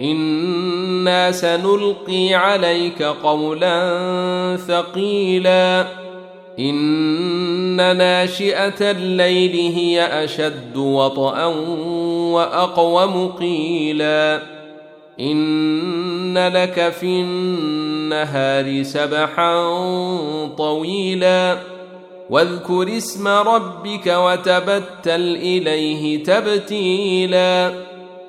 أنا سنلقي عليك قولا ثقيلا ان ناشئه الليل هي اشد وطئا واقوم قيلا ان لك في النهار سبحا طويلا واذكر اسم ربك وتبتل اليه تبتيلا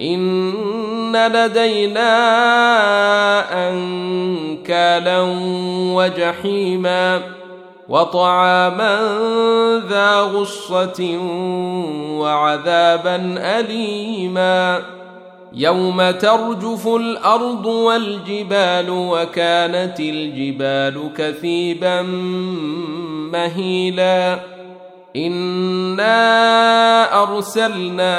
إن لدينا أنكالا وجحيما وطعاما ذا غصة وعذابا أليما يوم ترجف الأرض والجبال وكانت الجبال كثيبا مهيلا إنا أرسلنا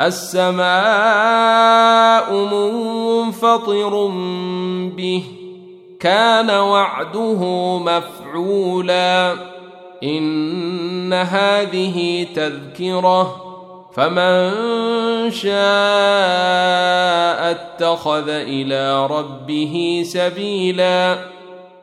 السماء منفطر به كان وعده مفعولا. إن هذه تذكرة فمن شاء اتخذ إلى ربه سبيلا.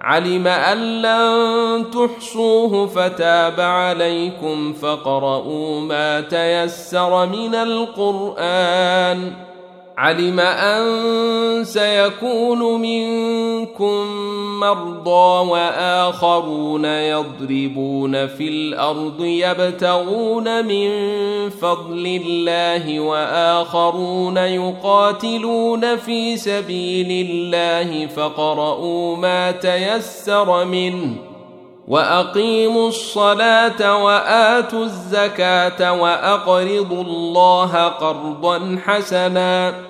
علم أن لن تحصوه فتاب عليكم فاقرؤوا ما تيسر من القرآن. علم أن سيكون منكم مرضى وآخرون يضربون في الأرض يبتغون من فضل الله وآخرون يقاتلون في سبيل الله فاقرؤوا ما تيسر منه وأقيموا الصلاة وآتوا الزكاة وأقرضوا الله قرضا حسنا